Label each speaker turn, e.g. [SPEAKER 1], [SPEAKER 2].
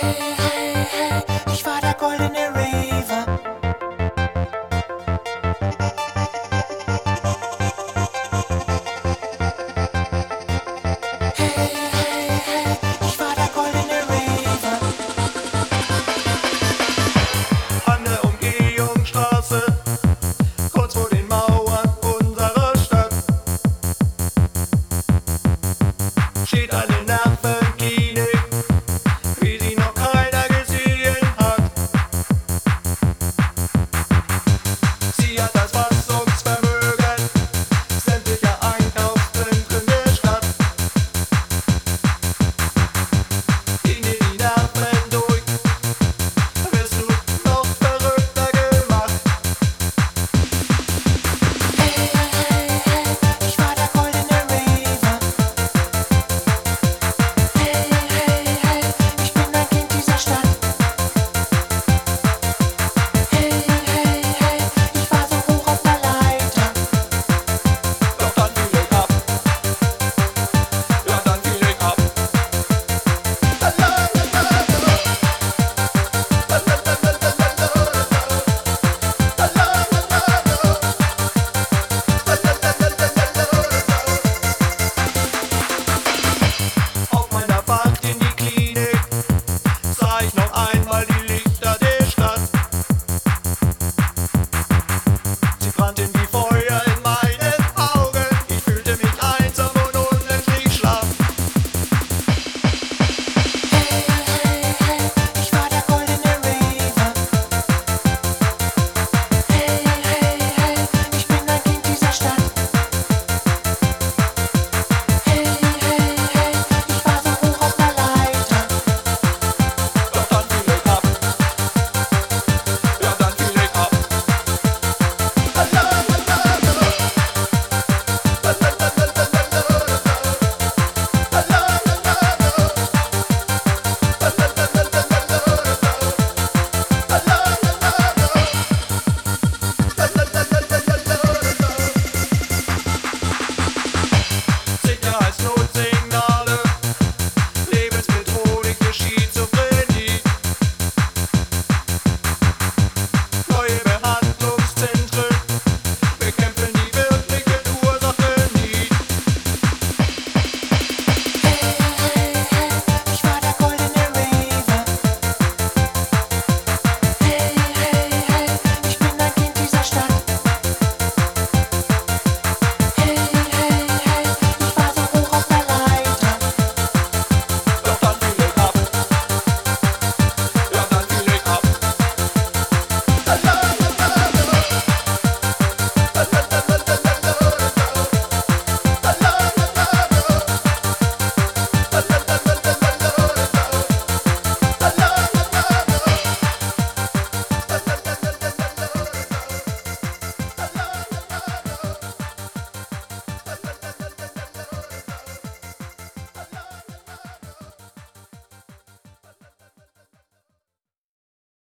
[SPEAKER 1] Hey, hey, hey, ich war der goldene Raver. Hey, hey, hey, ich war der goldene Raver.
[SPEAKER 2] An der Umgehungsstraße, kurz vor den Mauern